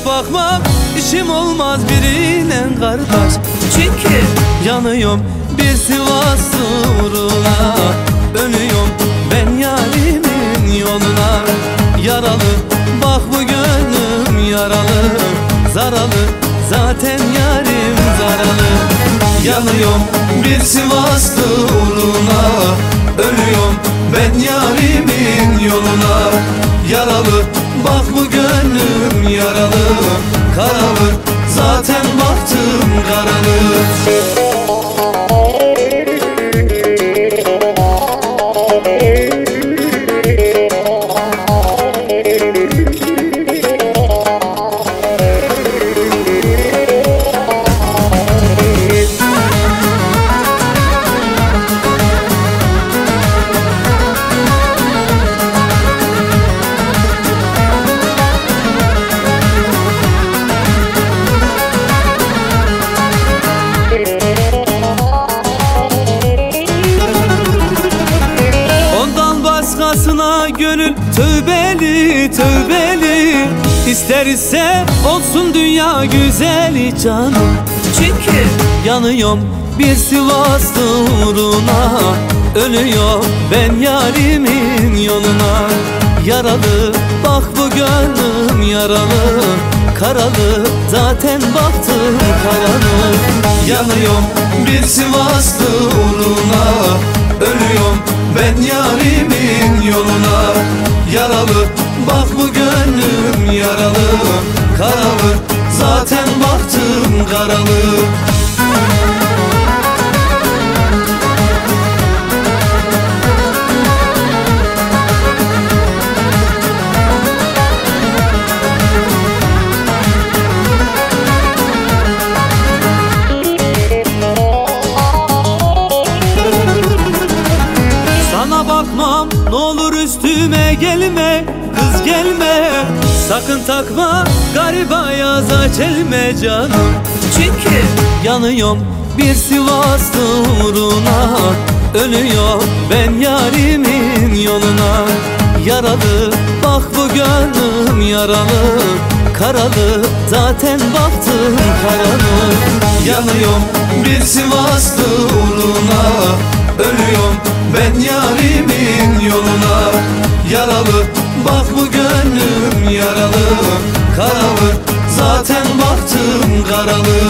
Gelip bakmak işim olmaz birine kardeş. Çünkü Yanıyorum bir Sivas uğruna. Ölüyorum ben yarimin yoluna. Yaralı bak bu gönlüm yaralı. Zaralı zaten yarim zaralı. Yanıyorum bir Sivas uğruna. Ölüyorum ben yarimin yoluna tövbeli tövbeli İster ise olsun dünya güzeli canım çünkü Yanıyorum bir Sivas uğruna Ölüyor ben yarimin yoluna. Yaralı bak bu gönlüm yaralı. Karalı zaten baktım karalı. Yanıyorum bir Sivas uğruna Ölüyorum ben yarimin yoluna bu gönlüm yaralı Karalı. Zaten baktım karalı gelme Kız gelme. Sakın takma gariba yaza çelme canım. Çünkü Yanıyorum bir Sivas uğruna. Ölüyor ben yarimin yoluna. Yaralı bak bu gönlüm yaralı. Karalı zaten baktım karalı. Yanıyorum bir Sivas uğruna. Ölüyorum ben yarimin Yaralı. Bak bu gönlüm yaralı. Karalı zaten baktım karalı